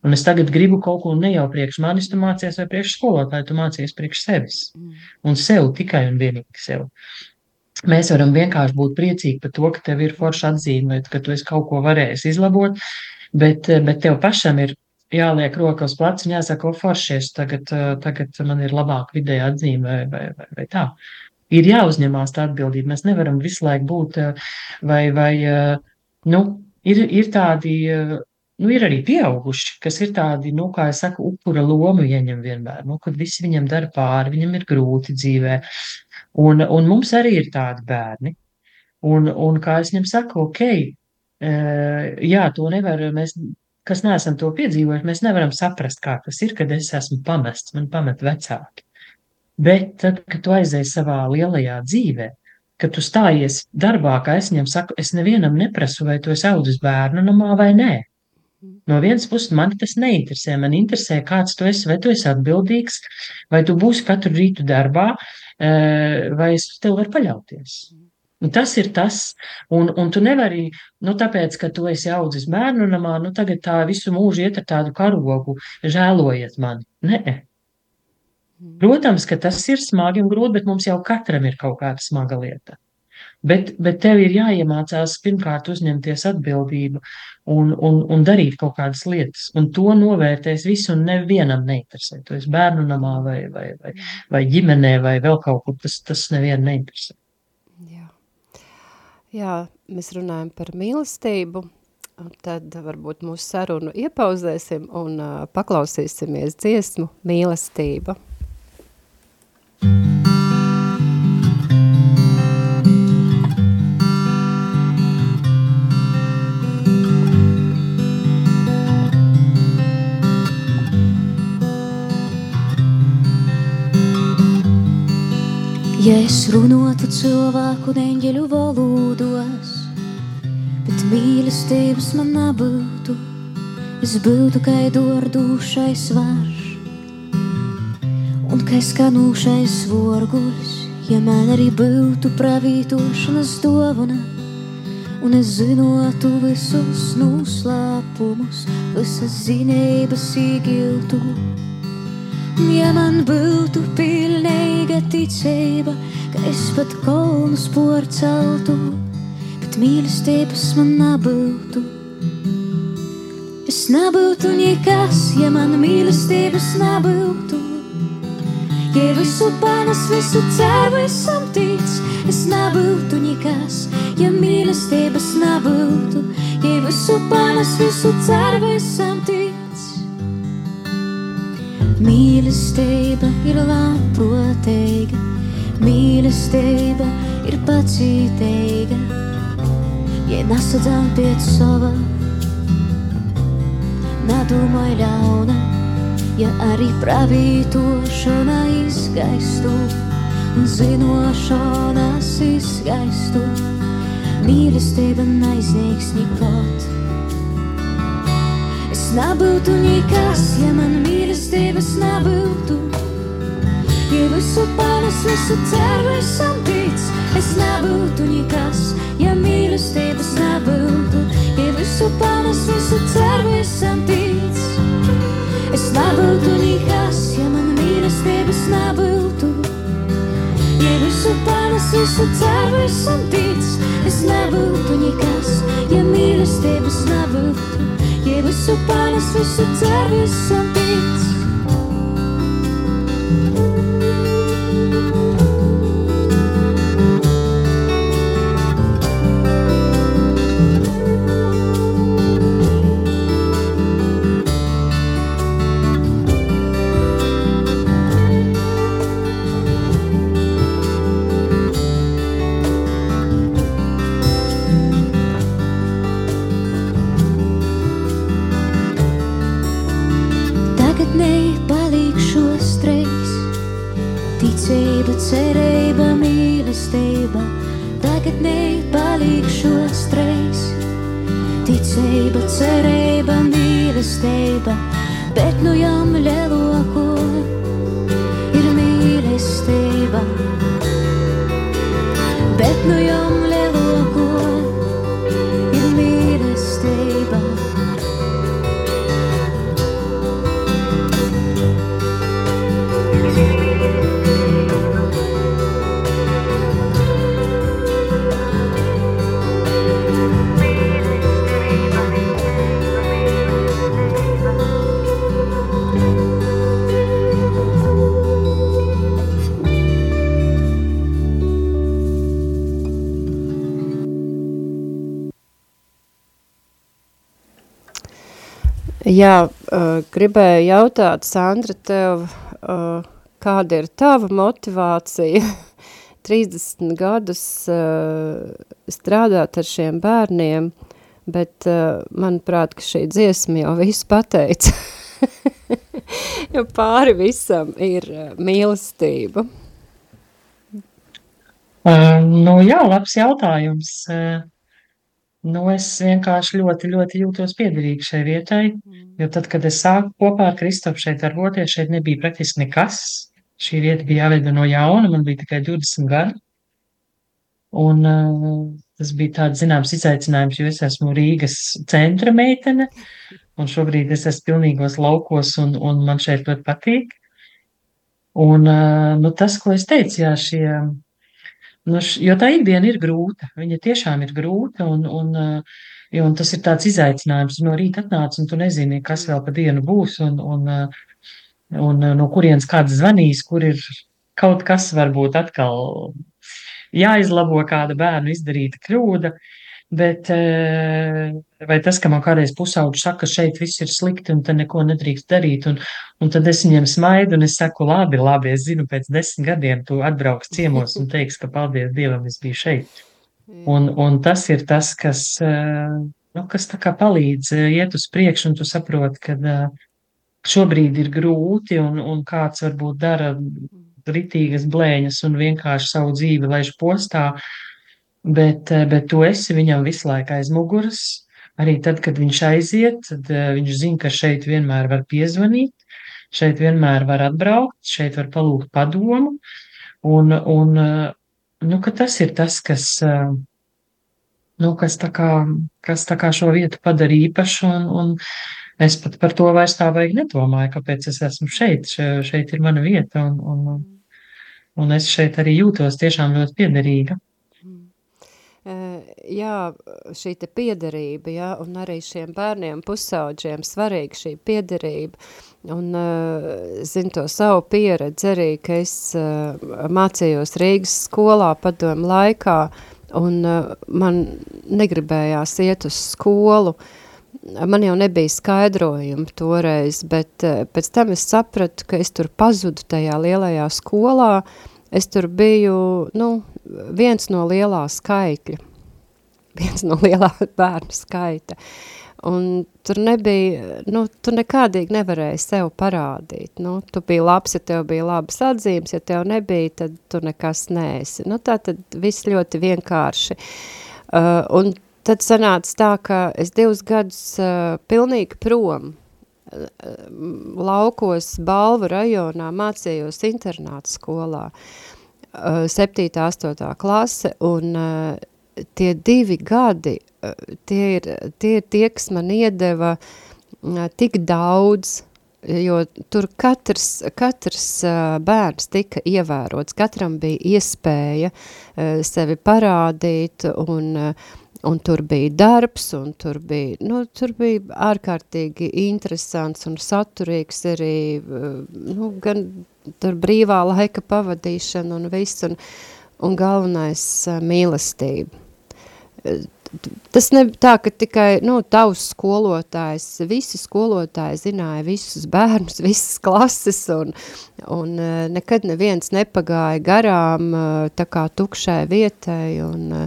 Un es tagad gribu kaut ko ne jau priekš manis, tu mācies vai priekš skolotāju, tu mācies priekš sevis. Un sev tikai un vienīgi sev. Mēs varam vienkārši būt priecīgi par to, ka tev ir forša atzīme, ka tu esi kaut ko varējis izlabot, bet, bet tev pašam ir jāliek roka uz pleca un jāsaka, o foršies, tagad, tagad man ir labāka vidēja atzīme vai, vai, vai, vai tā. Ir jāuzņemās tā atbildība. Mēs nevaram visu laiku būt vai, vai nu, ir, ir tādi, nu, ir arī pieauguši, kas ir tādi, nu, kā es saku, upura lomu ieņem vienmēr, nu, kad visi viņam dara pāri, viņam ir grūti dzīvē. Un, un mums arī ir tādi bērni. Un, un kā es viņam saku, ok, jā, to nevar, mēs, kas neesam to piedzīvojuši, mēs nevaram saprast, kā tas ir, kad es esmu pamests, man pamet vecāki. Bet tad, kad tu aizēji savā lielajā dzīvē, kad tu stājies darbā, kā es viņam saku, es nevienam neprasu, vai tu esi audzis bērnu namā vai nē. No vienas puses man tas neinteresē. Man interesē, kāds tu esi, vai tu esi atbildīgs, vai tu būsi katru rītu darbā, vai es uz tevi varu paļauties. Un tas ir tas, un, un tu nevari, nu, tāpēc, ka tu esi audzis bērnu namā, nu, tagad tā visu mūžu iet ar tādu karogu, žēlojiet mani. Nē. Mm. Protams, ka tas ir smagi un grūti, bet mums jau katram ir kaut kāda smaga lieta. Bet, bet tev ir jāiemācās pirmkārt uzņemties atbildību un, un, un darīt kaut kādas lietas. Un to novērtēs visu un nevienam neinteresē. Tu esi bērnu namā vai, vai, vai, vai ģimenē vai vēl kaut kur, tas, tas nevienu neinteresē. Jā. Jā, mēs runājam par mīlestību, tad varbūt mūsu sarunu iepauzēsim un uh, paklausīsimies dziesmu mīlestība. Ja es runātu cilvēku neņģeļu valodos, bet mīlestības man nebūtu, es būtu kā dordūšais varš un kā skanūšais vorguļs, ja man arī būtu pravītošanas dovana, un es zinotu visus noslēpumus, visas zinības īgiltu. Ja man būtu pilnīga ticība, ka es pat kolnus porceltu, bet mīlestības man nebūtu. Es nebūtu nekas, ja man mīlestības nebūtu. Ja visu panes, visu ceru, esam tic, es nebūtu nekas, ja mīlestības nebūtu. Ja visu panes, visu ceru, esam tic. Mīlestība ir labprātīga, mīlestība ir pacietīga. Ja nesadzām pie sava, nedomāj ļauna, ja arī pravītošana izgaistu un zinošanas izgaistu. Mīlestība neizniegs nekot. Es nebūtu nekas, ja man mīlestība mīlestības nebūtu. Ja visu panes, visu ceru esam tic, es nebūtu nekas, ja mīlestības nebūtu. Ja visu panes, visu ceru esam tic, es nebūtu nekas, ja man mīlestības nebūtu. Ja visu panes, visu ceru esam tic, es nebūtu nekas, ja mīlestības nebūtu. Ja visu panes, visu ceru esam tic. nākotnē palikšos treis. Ticība, cerība, mīlestība, tagadnē palikšos treis. Ticība, cerība, mīlestība, bet nu jām lielāko ir mīlestība. Jā, uh, gribēju jautāt, Sandra, tev, uh, kāda ir tava motivācija 30 gadus uh, strādāt ar šiem bērniem, bet, uh, manuprāt, ka šī dziesma jau visu pateica. jo pāri visam ir uh, mīlestība. Uh, nu jā, labs jautājums. Uh, Nu, es vienkārši ļoti, ļoti jūtos piederīgi šai vietai, mm. jo tad, kad es sāku kopā ar Kristofu šeit darboties, šeit nebija praktiski nekas. Šī vieta bija jāveido no jauna, man bija tikai 20 gadi. Un uh, tas bija tāds zināms izaicinājums, jo es esmu Rīgas centra meitene, un šobrīd es esmu pilnīgos laukos, un, un man šeit ļoti patīk. Un, nu, tas, ko es teicu, jā, šie, nu, š, jo tā ikdiena ir grūta, viņa tiešām ir grūta, un, un, jo, un tas ir tāds izaicinājums, no rīta atnāc, un tu nezini, kas vēl pa dienu būs, un, un, un no kurienes kāds zvanīs, kur ir kaut kas varbūt atkal jāizlabo kāda bērnu izdarīta kļūda, bet vai tas, ka man kādreiz pusauģi saka, ka šeit viss ir slikti un te neko nedrīkst darīt, un, un tad es viņiem smaidu un es saku, labi, labi, es zinu, pēc desmit gadiem tu atbrauks ciemos un teiks, ka paldies Dievam, es biju šeit. Un, un tas ir tas, kas, nu, kas tā kā palīdz iet uz priekšu, un tu saproti, ka šobrīd ir grūti, un, un kāds varbūt dara ritīgas blēņas un vienkārši savu dzīvi laiž postā, bet, bet tu esi viņam visu laiku aiz muguras, Arī tad, kad viņš aiziet, tad uh, viņš zina, ka šeit vienmēr var piezvanīt, šeit vienmēr var atbraukt, šeit var palūgt padomu. Un, un uh, nu, tas ir tas, kas, nu, kas, tā kā, kas tā kā šo vietu padara īpašu. Un, un es pat par to vairs tā vajag nedomāju, kāpēc es esmu šeit. Še, šeit ir mana vieta, un, un, un es šeit arī jūtos tiešām ļoti piederīga jā, šī te piederība, jā, un arī šiem bērniem pusauģiem svarīga šī piederība, un zinu to savu pieredzi arī, ka es mācījos Rīgas skolā padomu laikā, un man negribējās iet uz skolu, man jau nebija skaidrojumi toreiz, bet pēc tam es sapratu, ka es tur pazudu tajā lielajā skolā, es tur biju, nu, viens no lielā skaitļa, viens no lielā bērnu skaita. Un tur nebija, nu, tu nekādīgi nevarēji sev parādīt. Nu, tu biji labs, ja tev bija labas atzīmes, ja tev nebija, tad tu nekas neesi. Nu, tā tad viss ļoti vienkārši. Uh, un tad sanāca tā, ka es divus gadus uh, pilnīgi prom uh, laukos Balvu rajonā mācījos internāta skolā. Uh, 7. 8. klase un uh, tie divi gadi, eh, tie ir, tie ir tie, kas man iedeva eh, tik daudz, jo tur katrs, katrs eh, bērns tika ievērots, katram bija iespēja sevi parādīt un, un tur bija darbs, un tur bija, nu, tur bija ārkārtīgi interesants un saturīgs arī, nu, gan tur brīvā laika pavadīšana un viss, un, un galvenais mīlestība tas ne tā, ka tikai, nu, tavs skolotājs, visi skolotāji zināja visus bērnus, visas klases, un, un e, nekad neviens nepagāja garām e, tā kā tukšai vietai, un e,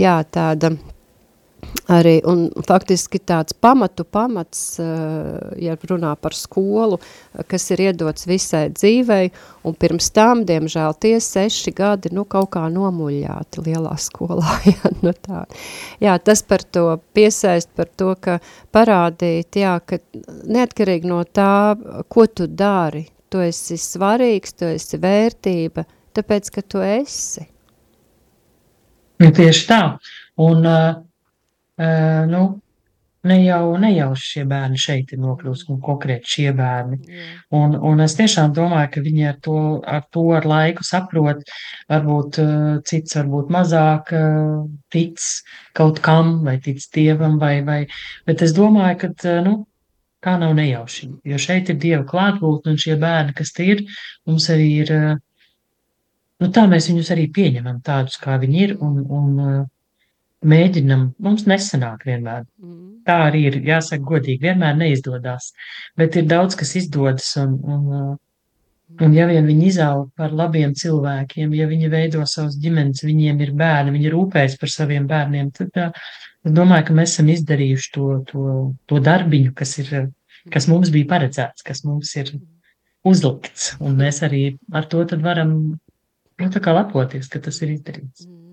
jā, tāda arī, un faktiski tāds pamatu pamats, eh, ja runā par skolu, kas ir iedots visai dzīvei, un pirms tam, diemžēl, tie seši gadi, nu, kaut kā nomuļāti lielā skolā, jā, nu tā. Jā, tas par to piesaist, par to, ka parādīt, jā, ka neatkarīgi no tā, ko tu dari, tu esi svarīgs, tu esi vērtība, tāpēc, ka tu esi. Ja tieši tā, un uh, Uh, nu, ne jau nejauši šie bērni šeit ir nokļūst, un konkrēti šie bērni. Un, un es tiešām domāju, ka viņi ar to ar, to ar laiku saprot, varbūt cits varbūt mazāk tic kaut kam, vai tic Dievam, vai, vai, bet es domāju, ka, nu, kā nav nejauši, jo šeit ir Dieva klātbūtne, un šie bērni, kas tie ir, mums arī ir, nu tā mēs viņus arī pieņemam tādus, kā viņi ir, un, un mēģinam, mums nesanāk vienmēr. Mm. Tā arī ir, jāsaka godīgi, vienmēr neizdodas, bet ir daudz, kas izdodas, un, un, uh, un ja vien viņi izaug par labiem cilvēkiem, ja viņi veido savus ģimenes, viņiem ir bērni, viņi rūpējas par saviem bērniem, tad tā, es domāju, ka mēs esam izdarījuši to, to, to darbiņu, kas ir, kas mums bija paredzēts, kas mums ir uzlikts, un mēs arī ar to varam, nu, lepoties, ka tas ir izdarīts. Mm.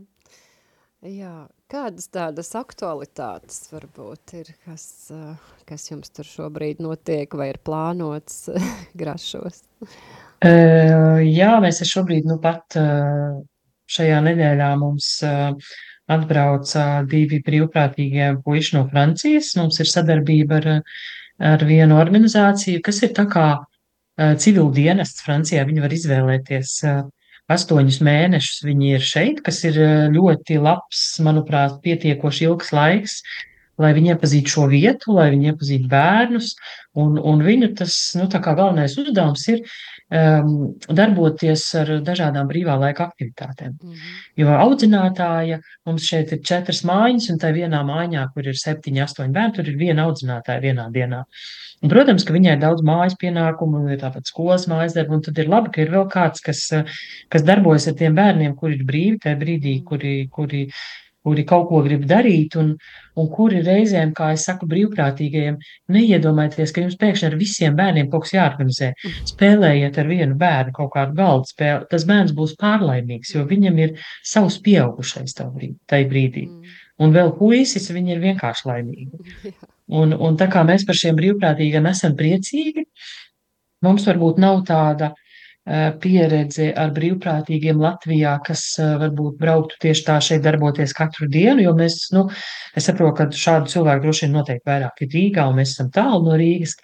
Jā, kādas tādas aktualitātes varbūt ir, kas, kas jums tur šobrīd notiek vai ir plānots grašos? Uh, jā, mēs šobrīd nu pat uh, šajā nedēļā mums uh, atbrauca divi brīvprātīgie puiši no Francijas. Mums ir sadarbība ar, ar vienu organizāciju, kas ir tā kā civil dienests Francijā. Viņi var izvēlēties astoņus mēnešus. Viņi ir šeit, kas ir ļoti labs, manuprāt, pietiekoši ilgs laiks, lai viņi iepazītu šo vietu, lai viņi iepazītu bērnus. Un, un viņu tas, nu, galvenais uzdevums ir um, darboties ar dažādām brīvā laika aktivitātēm. Mm -hmm. Jo audzinātāja mums šeit ir četras mājiņas, un tai vienā mājiņā, kur ir septiņi, astoņi bērni, tur ir viena audzinātāja vienā dienā. Un, protams, ka viņai ir daudz mājas pienākumu, ir tāpat skolas mājas darbu, un tad ir labi, ka ir vēl kāds, kas, kas darbojas ar tiem bērniem, kuri ir brīvi tajā brīdī, kuri, kuri kuri kaut ko grib darīt, un, un kuri reizēm, kā es saku, brīvprātīgajiem, neiedomājieties, ka jums pēkšņi ar visiem bērniem kaut kas jāorganizē. Spēlējiet ar vienu bērnu kaut kādu galdu spēli. Tas bērns būs pārlaimīgs, jo viņam ir savs pieaugušais tajā brīdī. Mm. Un vēl puisis, viņi ir vienkārši laimīgi. Un, un tā kā mēs par šiem brīvprātīgiem esam priecīgi, mums varbūt nav tāda Eh, pieredzi ar brīvprātīgiem Latvijā, kas eh, varbūt brauktu tieši tā šeit darboties katru dienu, jo mēs, nu, es saprotu, ka šādu cilvēku droši vien noteikti vairāk ir Rīgā, un mēs esam tālu no Rīgas,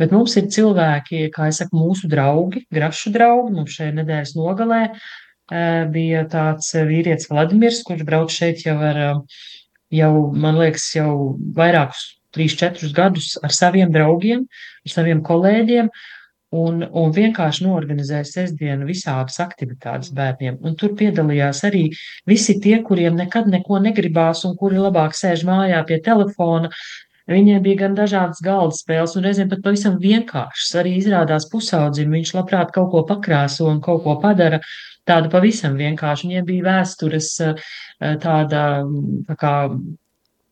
bet mums ir cilvēki, kā es saku, mūsu draugi, grašu draugi, mums šeit nedēļas nogalē eh, bija tāds vīrietis Vladimirs, kurš brauc šeit jau ar, jau, man liekas, jau vairākus, trīs, četrus gadus ar saviem draugiem, ar saviem kolēģiem, un, un vienkārši norganizēja sestdienu visādas aktivitātes bērniem. Un tur piedalījās arī visi tie, kuriem nekad neko negribās un kuri labāk sēž mājā pie telefona. Viņiem bija gan dažādas galda spēles, un reizēm pat pavisam vienkāršas. Arī izrādās pusaudzim, viņš labprāt kaut ko pakrāso un kaut ko padara tādu pavisam vienkāršu. Viņiem bija vēstures eh, tāda tā kā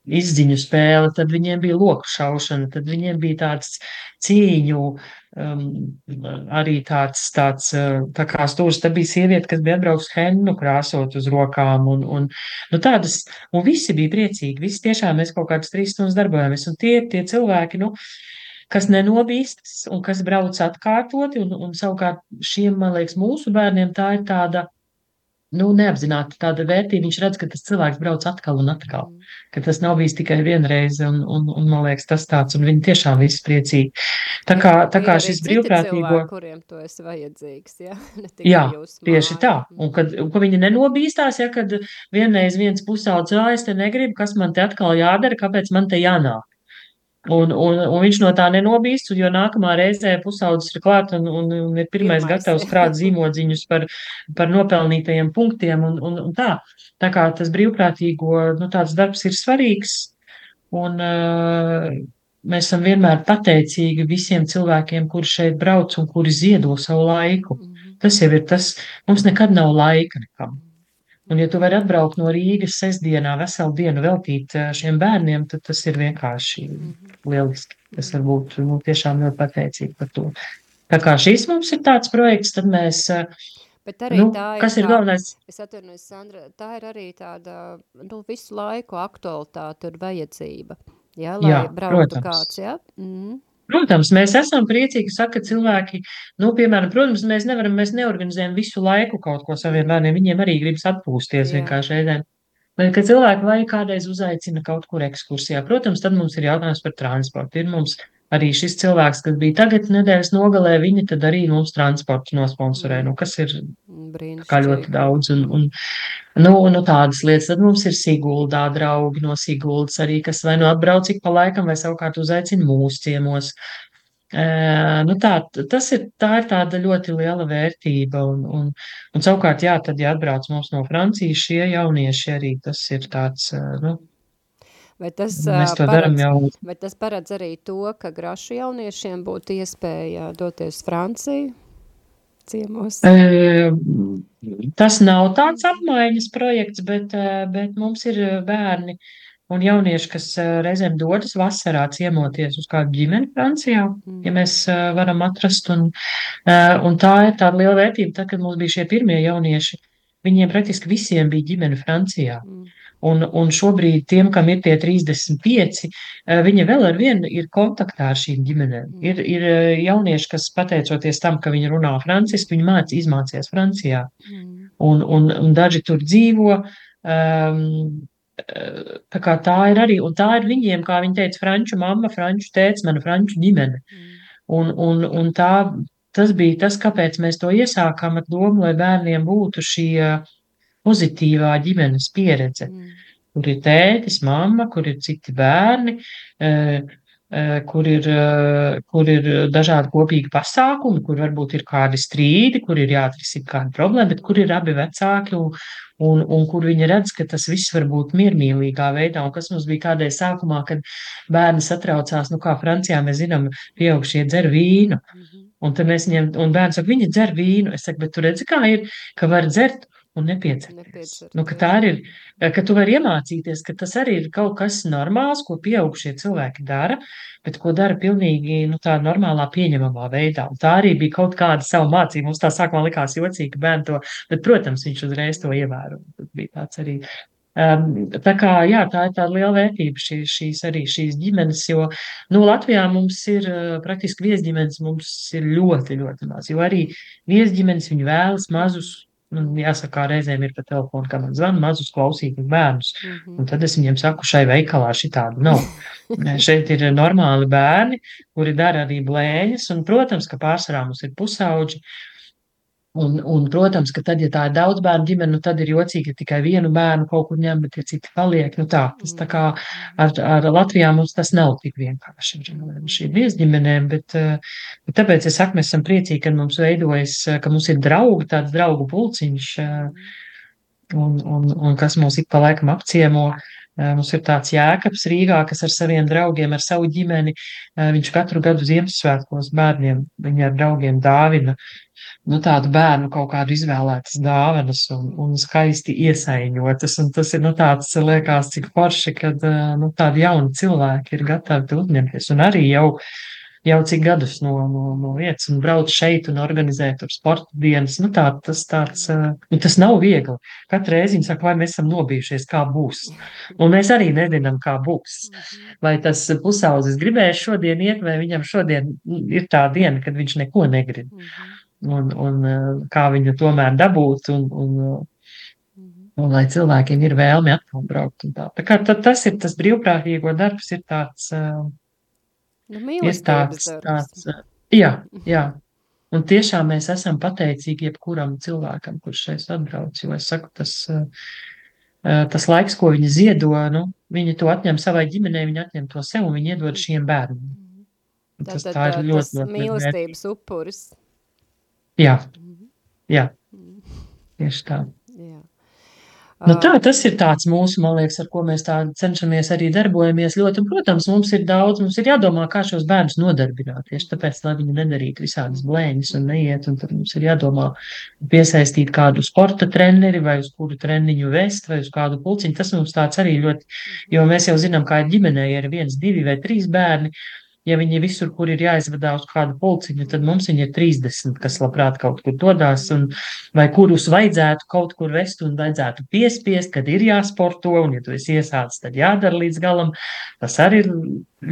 izziņu spēle, tad viņiem bija loku šaušana, tad viņiem bija tāds cīņu um, arī tāds, tāds uh, tā kā stūrs, te bija sieviete, kas bija atbrauks hennu krāsot uz rokām, un, un, nu tādas, un visi bija priecīgi, visi tiešām mēs kaut kādas trīs stundas darbojamies, un tie, tie cilvēki, nu, kas nenobīstas un kas brauc atkārtoti, un, un savukārt šiem, man liekas, mūsu bērniem tā ir tāda, nu, neapzināti tāda vērtība. Viņš redz, ka tas cilvēks brauc atkal un atkal, mm. ka tas nav bijis tikai vienreiz, un, un, un man liekas, tas tāds, un viņi tiešām visi priecīgi. Tā kā, tā kā šis brīvprātīgo. Cilvēki, kuriem tu esi vajadzīgs, ja? jā, tieši tā. Un kad, un ka viņi nenobīstās, ja, kad vienreiz viens pusaudzis, es te negribu, kas man te atkal jādara, kāpēc man te jānāk. Un, un, un viņš no tā nenobīst, jo nākamā reizē pusaudzis ir klāt un, un, un ir pirmais, pirmais gatavs krāt zīmodziņus par, par nopelnītajiem punktiem un, un, un tā. Tā kā tas brīvprātīgo, nu tāds darbs ir svarīgs un uh, mēs esam vienmēr pateicīgi visiem cilvēkiem, kuri šeit brauc un kuri ziedo savu laiku. Mhm. Tas jau ir tas, mums nekad nav laika nekam. Un, ja tu vari atbraukt no Rīgas sestdienā, veselu dienu veltīt eh, šiem bērniem, tad tas ir vienkārši mhm. lieliski. Es varu būt nu, tiešām ļoti pateicīgi par to. Tā kā šīs mums ir tāds projekts, tad mēs. Eh, Bet arī nu, tā ir. Kas ir tā, galvenais? Es atvainojos, Sandra, tā ir arī tāda nu, visu laiku aktualitāte un vajadzība. Ja, lai jā, brauktu protams. kāds, ja? Mm. Protams, mēs esam priecīgi, saka cilvēki, nu, piemēram, protams, mēs nevaram, mēs neorganizējam visu laiku kaut ko saviem bērniem, viņiem arī gribas atpūsties Jā. vienkārši ēdēm. Bet, kad cilvēki vai kādreiz uzaicina kaut kur ekskursijā, protams, tad mums ir jautājums par transportu. Ir mums arī šis cilvēks, kas bija tagad nedēļas nogalē, viņi tad arī mums transportu nosponsorē, nu, kas ir kā ļoti daudz. Un, un, nu, nu, tādas lietas. Tad mums ir Siguldā draugi no Siguldas arī, kas vai nu atbrauc ik pa laikam, vai savukārt uzaicina mūsu ciemos. E, nu tā, tas ir, tā ir tāda ļoti liela vērtība. Un, un, un savukārt, jā, tad, ja atbrauc mums no Francijas šie jaunieši arī, tas ir tāds, nu, Vai tas, to paredz, jau. vai tas paredz arī to, ka grašu jauniešiem būtu iespēja doties Franciju ciemos? E, tas nav tāds apmaiņas projekts, bet, bet mums ir bērni un jaunieši, kas reizēm dodas vasarā ciemoties uz kādu ģimeni Francijā, mm. ja mēs varam atrast. Un, un tā ir tāda liela vērtība, tad, kad mums bija šie pirmie jaunieši, viņiem praktiski visiem bija ģimene Francijā. Mm. Un, un šobrīd tiem, kam ir tie 35, eh, viņi vēl ar vienu ir kontaktā ar šīm ģimenēm. Mm. Ir, ir eh, jaunieši, kas pateicoties tam, ka viņi runā franciski, viņi māc, izmācījās Francijā. Mm. Un, un, un daži tur dzīvo. Um, tā tā ir arī, un tā ir viņiem, kā viņi teica, franču mamma, franču tēts, mana franču ģimene. Mm. Un, un, un tā tas bija tas, kāpēc mēs to iesākām ar domu, lai bērniem būtu šī pozitīvā ģimenes pieredze. Mm. Kur ir tētis, mamma, kur ir citi bērni, kur ir, kur ir dažādi kopīgi pasākumi, kur varbūt ir kādi strīdi, kur ir jāatrisina kāda problēma, bet kur ir abi vecāki un, un, un kur viņi redz, ka tas viss var būt miermīlīgā veidā. Un kas mums bija kādreiz sākumā, kad bērni satraucās, nu kā Francijā mēs zinām, pieaugšie dzer vīnu. Mhm. Un tad mēs viņiem, un bērns saka, viņi dzer vīnu. Es saku, bet tu redzi, kā ir, ka var dzert un nepieciešams. Nu, ka tā ir, ka tu vari iemācīties, ka tas arī ir kaut kas normāls, ko pieaugušie cilvēki dara, bet ko dara pilnīgi nu, tā normālā pieņemamā veidā. Un tā arī bija kaut kāda sava mācība. Mums tā sākumā likās jocīgi, ka bērni to, bet, protams, viņš uzreiz to ievēro. Tas bija tāds arī Um, tā kā jā, tā ir tāda liela vērtība šī, šīs arī šīs ģimenes, jo nu, Latvijā mums ir uh, praktiski viesģimenes, mums ir ļoti, ļoti maz, jo arī viesģimenes viņi vēlas mazus jāsaka, reizēm ir pa telefonu, kā man zvana mazus klausīgus bērnus. Mm -hmm. Un tad es viņiem saku, šai veikalā šitādu nav. Šeit ir normāli bērni, kuri dara arī blēņas, un, protams, ka pārsvarā mums ir pusauģi, Un, un, protams, ka tad, ja tā ir daudz bērnu ģimene, nu, tad ir jocīgi, ja tikai vienu bērnu kaut kur ņem, bet tie citi paliek. Nu, tā, tas tā kā ar, ar Latvijā mums tas nav tik vienkārši ar šīm viesģimenēm, bet, bet tāpēc es saku, mēs esam priecīgi, ka mums veidojas, ka mums ir draugi, tāds draugu pulciņš, un, un, un kas mūs ik pa laikam apciemo. Mums ir tāds jēkabs Rīgā, kas ar saviem draugiem, ar savu ģimeni, viņš katru gadu Ziemassvētkos bērniem, viņi ar draugiem dāvina nu, tādu bērnu kaut kādu izvēlētas dāvanas un, un skaisti iesaiņotas. Un tas ir, nu, tāds, liekas, cik forši, kad, nu, tādi jauni cilvēki ir gatavi uzņemties. Un arī jau, jau cik gadus no, no, no vietas un brauc šeit un organizē tur sporta dienas. Nu, tā, tas tāds, nu, tas nav viegli. Katru reizi viņi saka, vai mēs esam nobijušies, kā būs. Un mēs arī nezinām, kā būs. Vai tas pusaudzis gribēs šodien iet, vai viņam šodien ir tā diena, kad viņš neko negrib. -hmm un, un kā viņu tomēr dabūt, un, un, mhm. un lai cilvēkiem ir vēlme atkal braukt. Tā. Tā kā tas ir tas brīvprātīgo darbs, ir tāds, nu, ir tāds, tāds, eh, jā, jā. Un tiešām mēs esam pateicīgi jebkuram cilvēkam, kurš šeit atbrauc, jo es saku, tas, tas laiks, ko viņi ziedo, nu, viņi to atņem savai ģimenei, viņi atņem to sev un viņi iedod šiem bērniem. Mhm. Tas, tā, tā, tā ir ļoti, ļoti mīlestības upuris. Jā, mhm. jā. Mhm. tieši tā. Nu tā, tas ir tāds mūsu, man liekas, ar ko mēs tā cenšamies arī darbojamies ļoti. Un, protams, mums ir daudz, mums ir jādomā, kā šos bērnus nodarbināt. Tieši tāpēc, lai viņi nedarītu visādas blēņas un neiet, un tad mums ir jādomā piesaistīt kādu sporta treneri vai uz kuru treniņu vest vai uz kādu pulciņu. Tas mums tāds arī ļoti, jo mēs jau zinām, kā ir ģimenē, ja ir viens, divi vai trīs bērni, ja viņi visur, kur ir jāizvadā uz kādu pulciņu, tad mums viņi ir 30, kas labprāt kaut kur dodās, un, vai kurus vajadzētu kaut kur vest un vajadzētu piespiest, kad ir jāsporto, un ja tu esi iesācis, tad jādara līdz galam. Tas arī ir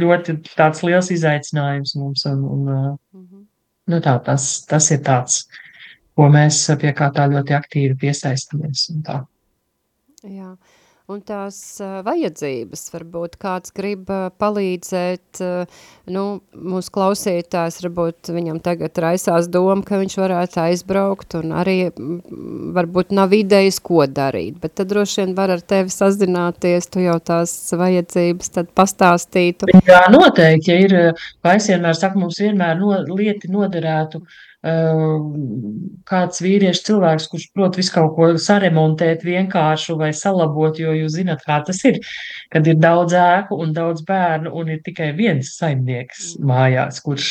ļoti tāds liels izaicinājums mums, un, un mhm. nu tā, tas, tas ir tāds, ko mēs pie kā tā ļoti aktīvi piesaistamies. Jā un tās uh, vajadzības. Varbūt kāds grib uh, palīdzēt, uh, nu, mūsu klausītājs, varbūt viņam tagad raisās doma, ka viņš varētu aizbraukt un arī m, varbūt nav idejas, ko darīt, bet tad droši vien var ar tevi sazināties, tu jau tās vajadzības tad pastāstītu. Jā, noteikti, ja ir, kā es vienmēr saku, mums vienmēr no, lieti noderētu uh, kāds vīriešu cilvēks, kurš prot visu kaut ko saremontēt vienkāršu vai salabot, jo jūs zināt, kā tas ir, kad ir daudz ēku un daudz bērnu un ir tikai viens saimnieks mājās, kurš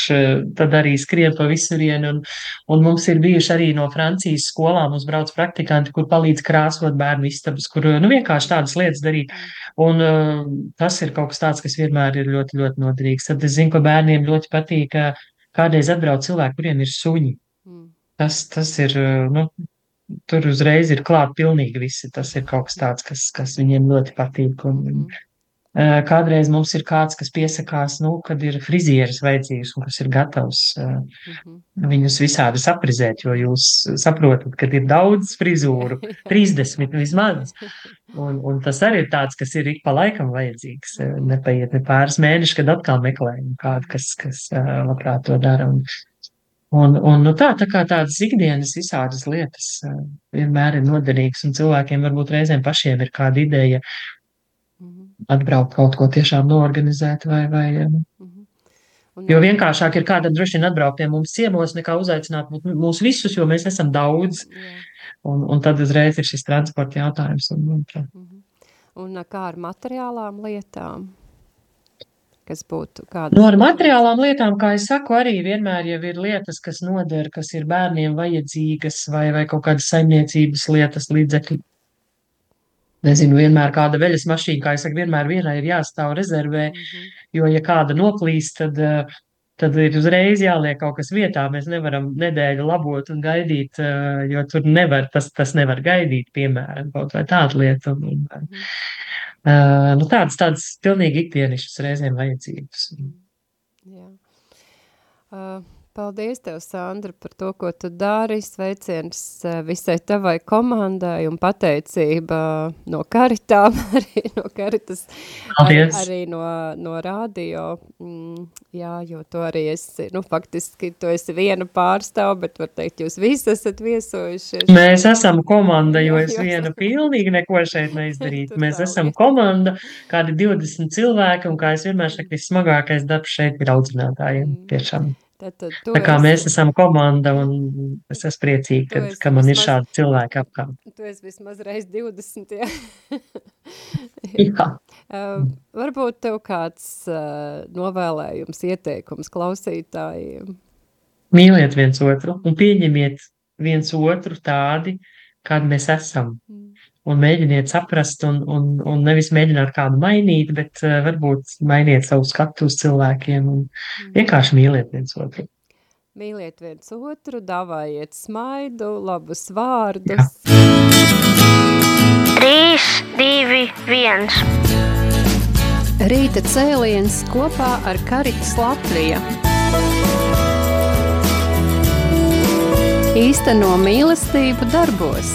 tad arī skrien pa visurienu un, un mums ir bijuši arī no Francijas skolām, mums brauc praktikanti, kur palīdz krāsot bērnu istabas, kur nu vienkārši tādas lietas darīt. Un uh, tas ir kaut kas tāds, kas vienmēr ir ļoti, ļoti noderīgs. Tad es zinu, ka bērniem ļoti patīk uh, kādreiz atbrauc cilvēki, kuriem ir suņi. Mm. Tas, tas ir, nu, tur uzreiz ir klāt pilnīgi visi. Tas ir kaut kas tāds, kas, kas viņiem ļoti patīk. Un, mm. Kādreiz mums ir kāds, kas piesakās, nu, kad ir frizieris vajadzīgs un kas ir gatavs mm -hmm. viņus visādi saprizēt, jo jūs saprotat, ka ir daudz frizūru, 30 vismaz. Un, un tas arī ir tāds, kas ir ik pa laikam vajadzīgs. Nepaiet ne pāris mēneši, kad atkal meklējam kādu, kas, kas labprāt to dara. Un, Un, un nu tā, tā kā tādas ikdienas visādas lietas vienmēr ir noderīgas, un cilvēkiem varbūt reizēm pašiem ir kāda ideja. Atbraukt kaut ko tiešām noorganizēt vai, vai Mhm. Jo vienkāršāk ir kādam droši vien atbraukt pie mums ciemos, nekā uzaicināt mūs- visus, jo mēs esam daudz. Un, un tad uzreiz ir šis transporta jautājums. Un, tā. Mhm. Un kā ar materiālām lietām? Kas būtu kādas? nu, ar materiālām lietām, kā es saku, arī vienmēr jau ir lietas, kas noder, kas ir bērniem vajadzīgas, vai, vai kaut kādas saimniecības lietas, līdzekļi. Nezinu, vienmēr kāda veļas mašīna, kā es saku, vienmēr vienai ir jāstāv rezervē, Mhm. jo, ja kāda noplīst, tad, eh, tad ir uzreiz jāliek kaut kas vietā. Mēs nevaram nedēļu labot un gaidīt, eh, jo tur nevar, tas, tas nevar gaidīt, piemēram, kaut vai tāda lieta. Un, un, Mhm. uh, nu, tādas, tādas pilnīgi ikdienišķas reizēm vajadzības. Jā. Uh, paldies tev, Sandra, par to, ko tu dari. Sveiciens uh, visai tavai komandai un pateicība no karitām, arī no karitas, ar, Paldies! arī no, no radio. Mm, jā, jo tu arī esi, nu, faktiski tu esi viena pārstāv, bet var teikt, jūs visi esat viesojušies. Mēs esam komanda, jo es viena pilnīgi neko šeit neizdarītu. Mēs esam komanda, kādi 20 cilvēki, un kā es vienmēr saku, vissmagākais darbs šeit ir audzinātājiem. Mm. Tad, tad Tā kā esi- mēs esam komanda, un es esmu priecīga, Tu ka, man ir vismaz- šādi cilvēki apkārt. Tu esi vismaz reiz 20, jā. Jā. Uh, varbūt tev kāds uh, novēlējums, ieteikums klausītājiem. Mīliet viens otru un pieņemiet viens otru tādi, kādi mēs esam. Mm. Un mēģiniet saprast, un, un, un nevis mēģināt kādu mainīt, bet uh, varbūt mainiet savu skatu uz cilvēkiem un vienkārši mīliet viens otru. Mīliet viens otru, dāvājiet smaidu, labus vārdus. 3, 2, 1. Rīta cēliens kopā ar Karitas Latviju. Īsteno mīlestību darbos.